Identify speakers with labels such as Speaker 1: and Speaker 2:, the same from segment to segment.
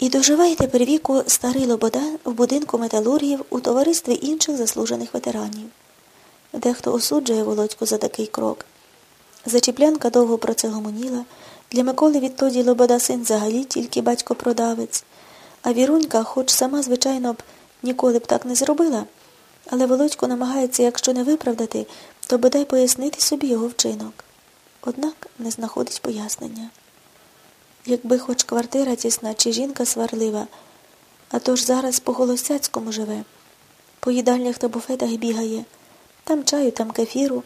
Speaker 1: І доживає тепер віку старий Лобода в будинку металургів у товаристві інших заслужених ветеранів. Дехто осуджує Володьку за такий крок. Зачіплянка довго про це гомоніла. Для Миколи відтоді Лобода син взагалі тільки батько продавець. А Вірунька, хоч сама, звичайно, б ніколи б так не зробила, але Володько намагається, якщо не виправдати, то бодай пояснити собі його вчинок. Однак не знаходить пояснення. Якби хоч квартира тісна чи жінка сварлива, а то ж зараз по Голосяцькому живе, по їдальнях та буфетах бігає, там чаю, там кефіру,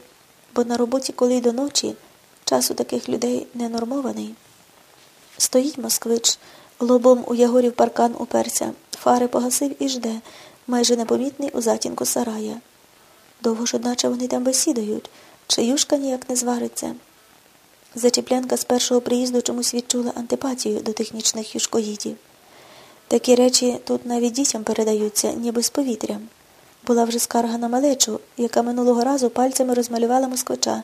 Speaker 1: бо на роботі, коли й до ночі, час у таких людей ненормований. Стоїть москвич, лобом у Ягорів паркан уперся, фари погасив і жде, майже непомітний у затінку сарая. Довго ж, одначе, вони там бесідують, чи юшка ніяк не звариться. Зачіплянка з першого приїзду чомусь відчула антипатію до технічних юшкоїдів. Такі речі тут навіть дітям передаються, ніби з повітрям. Була вже скарга на малечу, яка минулого разу пальцями розмалювала москвича,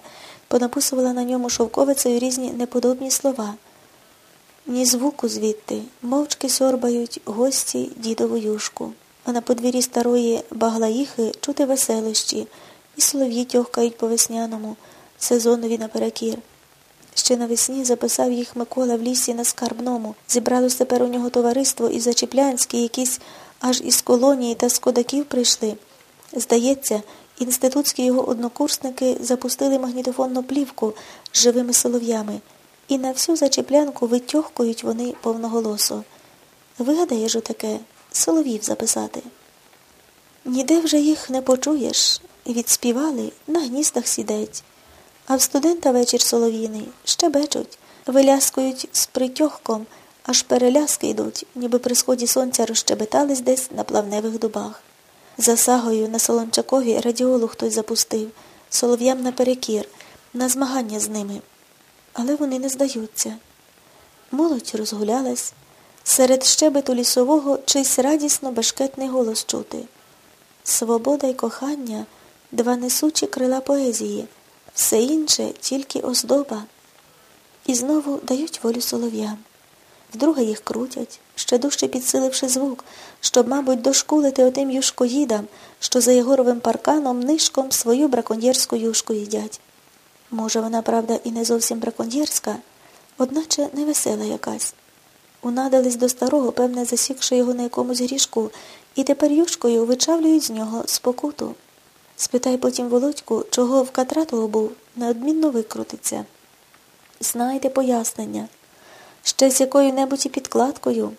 Speaker 1: понаписувала на ньому шовковицею різні неподобні слова. Ні звуку звідти, мовчки сорбають гості дідову юшку. А на подвір'ї старої баглаїхи чути веселощі, і солов'ї тьохкають по весняному, сезонові наперекір. Ще навесні записав їх Микола в лісі на скарбному. Зібралось тепер у нього товариство і Зачіплянські, якісь аж із колонії та з кодаків прийшли. Здається, інститутські його однокурсники запустили магнітофонну плівку з живими солов'ями, і на всю зачіплянку витьохкують вони повноголосо. Вигадаєш отаке соловів записати. Ніде вже їх не почуєш. Відспівали на гністах сідець. А в студента вечір солов'їний щебечуть, виляскують з притьохком, аж переляски йдуть, ніби при сході сонця розщебетались десь на плавневих дубах. За сагою на Солончакові радіолу хтось запустив, солов'ям наперекір, на змагання з ними. Але вони не здаються. Молодь розгулялась. Серед щебету лісового чийсь радісно бешкетний голос чути. Свобода й кохання два несучі крила поезії, все інше тільки оздоба. І знову дають волю солов'ям. Вдруге їх крутять, ще дужче підсиливши звук, щоб, мабуть, дошкулити отим юшкоїдам, що за Єгоровим парканом нишком свою браконьєрську юшку їдять. Може, вона, правда, і не зовсім браконьєрська, одначе невесела якась. Унадились до старого, певне, засікши його на якомусь грішку, і тепер юшкою вичавлюють з нього спокуту. Спитай потім Володьку, чого в Катратого був, неодмінно викрутиться. Знайте пояснення. Ще з якою-небудь і підкладкою.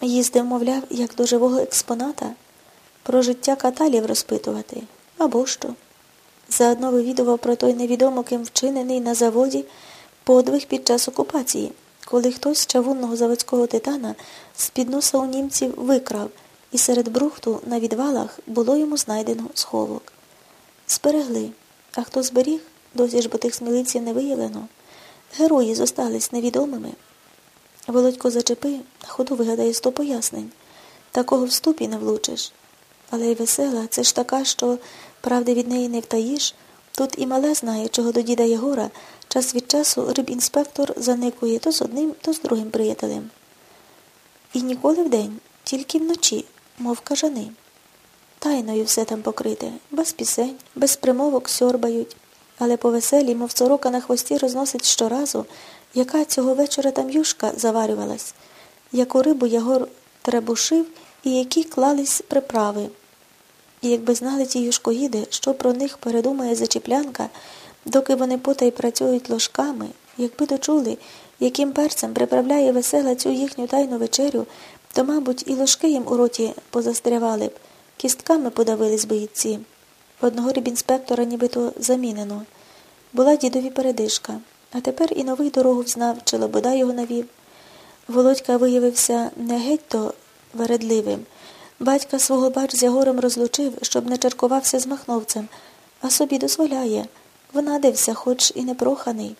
Speaker 1: Їздив, мовляв, як до живого експоната, про життя каталів розпитувати або що. Заодно вивідував про той невідомо ким вчинений на заводі подвиг під час окупації коли хтось з чавунного заводського титана з під носа у німців викрав, і серед брухту на відвалах було йому знайдено сховок. Зберегли, а хто зберіг, досі ж бо тих смілиців не виявлено. Герої зостались невідомими. Володько зачепи, на ходу вигадає сто пояснень. Такого вступі не влучиш. Але й весела, це ж така, що правди від неї не втаїш. Тут і мале знає, чого до діда Єгора Час від часу рибінспектор заникує то з одним, то з другим приятелем. І ніколи вдень, тільки вночі, мов кажани. Тайною все там покрите, без пісень, без примовок сьорбають, але по веселі, мов сорока на хвості розносить щоразу, яка цього вечора там юшка заварювалась, яку рибу Ягор требушив і які клались приправи. І якби знали ті юшкоїди, що про них передумає зачіплянка, Доки вони потай працюють ложками, якби дочули, яким перцем приправляє весела цю їхню тайну вечерю, то, мабуть, і ложки їм у роті позастрявали б, кістками подавились бойці. Одного рибінспектора нібито замінено. Була дідові передишка, а тепер і новий дорогу взнав, чи лобода його навів. Володька виявився не геть то вередливим. Батька свого бач з Ягорем розлучив, щоб не черкувався з махновцем, а собі дозволяє. Внадився, хоч і непроханий.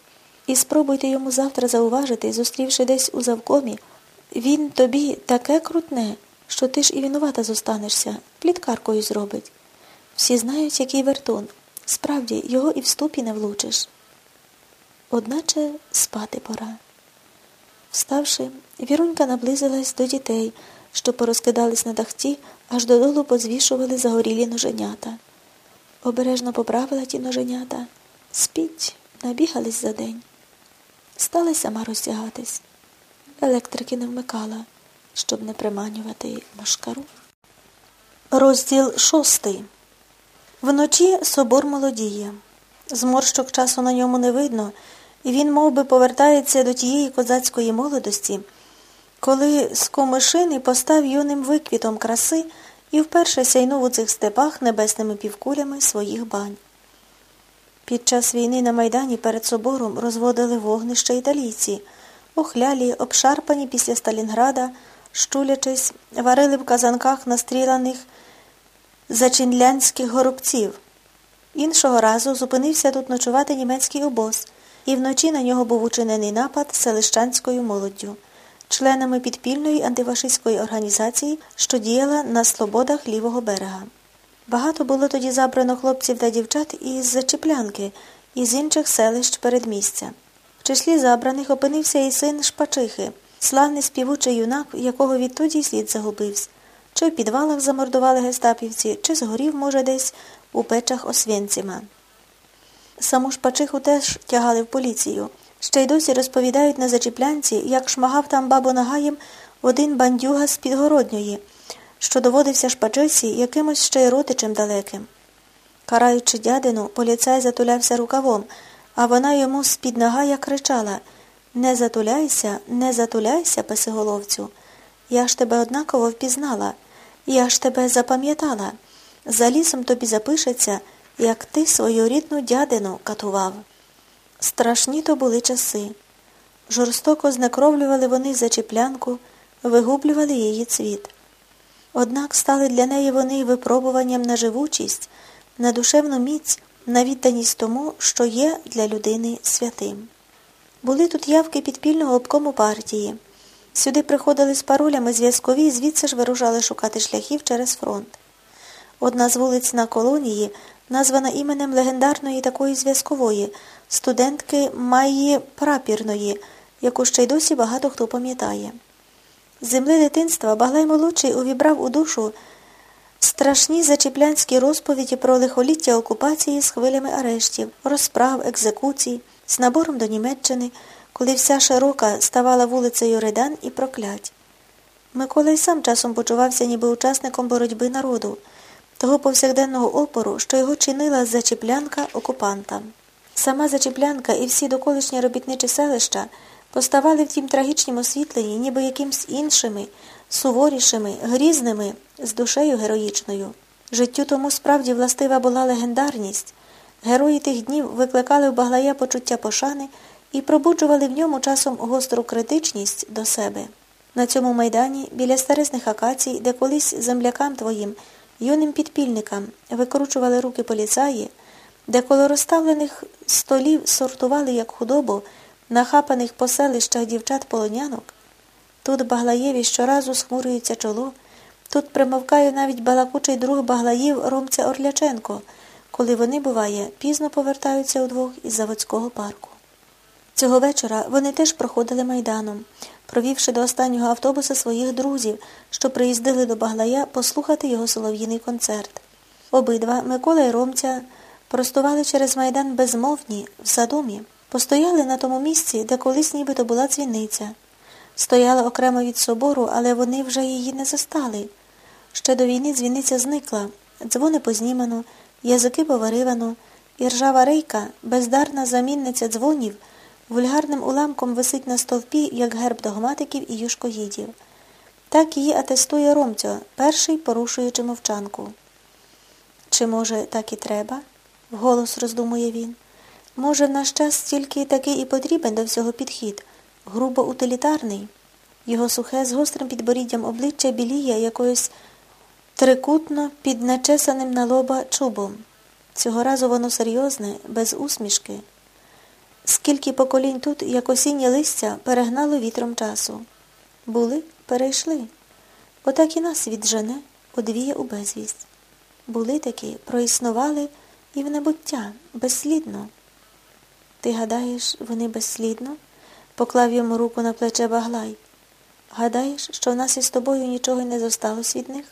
Speaker 1: І спробуйте йому завтра зауважити, зустрівши десь у завкомі, він тобі таке крутне, що ти ж і винувата зостанешся, пліткаркою зробить. Всі знають, який вертун. Справді, його і в ступі не влучиш. Одначе спати пора. Вставши, Вірунька наблизилась до дітей, що порозкидались на дахті, аж додолу позвішували загорілі ноженята. Обережно поправила ті ноженята. Спіть, набігались за день. Стала сама роздягатись. Електрики не вмикала, щоб не приманювати мошкару. Розділ шостий. Вночі собор молодіє. Зморщок часу на ньому не видно, і він мов би, повертається до тієї козацької молодості, коли з комишини постав юним виквітом краси і вперше сяйнув у цих степах небесними півкулями своїх бань. Під час війни на Майдані перед собором розводили вогнище італійці, охлялі, обшарпані після Сталінграда, щулячись, варили в казанках настріляних зачинлянських горобців. Іншого разу зупинився тут ночувати німецький обоз, і вночі на нього був учинений напад селищанською молоддю, членами підпільної антифашистської організації, що діяла на слободах лівого берега. Багато було тоді забрано хлопців та дівчат із Зачіплянки, і з інших селищ передмістя. В числі забраних опинився і син Шпачихи, славний співучий юнак, якого відтоді слід загубився. Чи в підвалах замордували гестапівці, чи згорів, може, десь у печах Освєнцима. Саму Шпачиху теж тягали в поліцію. Ще й досі розповідають на зачіплянці, як шмагав там бабу нагаєм один бандюга з підгородньої, що доводився шпачисі якимось ще й родичем далеким. Караючи дядину, поліцай затулявся рукавом, а вона йому з-під нагая кричала Не затуляйся, не затуляйся, песиголовцю. Я ж тебе однаково впізнала, я ж тебе запам'ятала. За лісом тобі запишеться, як ти свою рідну дядину катував. Страшні то були часи. Жорстоко знекровлювали вони зачіплянку, вигублювали її цвіт. Однак стали для неї вони випробуванням на живучість, на душевну міць, на відданість тому, що є для людини святим. Були тут явки підпільного обкому партії. Сюди приходили з паролями зв'язкові і звідси ж вирушали шукати шляхів через фронт. Одна з вулиць на колонії, названа іменем легендарної такої зв'язкової, студентки Майї Прапірної, яку ще й досі багато хто пам'ятає. Земли дитинства Баглай молодший увібрав у душу страшні зачіплянські розповіді про лихоліття окупації з хвилями арештів, розправ, екзекуцій, з набором до Німеччини, коли вся широка ставала вулицею Редан і проклять. Микола й сам часом почувався ніби учасником боротьби народу, того повсякденного опору, що його чинила зачіплянка окупанта. Сама зачіплянка і всі доколишні робітничі селища поставали в тім трагічнім освітленні, ніби якимсь іншими, суворішими, грізними, з душею героїчною. Життю тому справді властива була легендарність. Герої тих днів викликали в Баглая почуття пошани і пробуджували в ньому часом гостру критичність до себе. На цьому майдані, біля старисних акацій, де колись землякам твоїм, юним підпільникам викручували руки поліцаї, де коло розставлених столів сортували як худобу, нахапаних по селищах дівчат полонянок, тут Баглаєві щоразу схмурюється чоло, тут примовкає навіть балакучий друг Баглаїв Ромця Орляченко, коли вони, буває, пізно повертаються удвох із заводського парку. Цього вечора вони теж проходили майданом, провівши до останнього автобуса своїх друзів, що приїздили до Баглая послухати його солов'їний концерт. Обидва Микола і Ромця простували через майдан безмовні, в задумі, постояли на тому місці, де колись нібито була дзвіниця. Стояла окремо від собору, але вони вже її не застали. Ще до війни дзвіниця зникла, дзвони познімано, язики поваривано, і ржава рейка, бездарна замінниця дзвонів, вульгарним уламком висить на стовпі, як герб догматиків і юшкоїдів. Так її атестує Ромцьо, перший порушуючи мовчанку. Чи, може, так і треба? вголос роздумує він. Може, в наш час тільки такий і потрібен до всього підхід, грубо утилітарний. Його сухе з гострим підборіддям обличчя біліє якоюсь трикутно під начесаним на лоба чубом. Цього разу воно серйозне, без усмішки. Скільки поколінь тут, як осіннє листя, перегнало вітром часу. Були, перейшли. Отак і нас віджене, одвіє у безвість. Були такі, проіснували і в небуття, безслідно. Ти гадаєш, вони безслідно? Поклав йому руку на плече Баглай. Гадаєш, що в нас із тобою нічого не зосталось від них?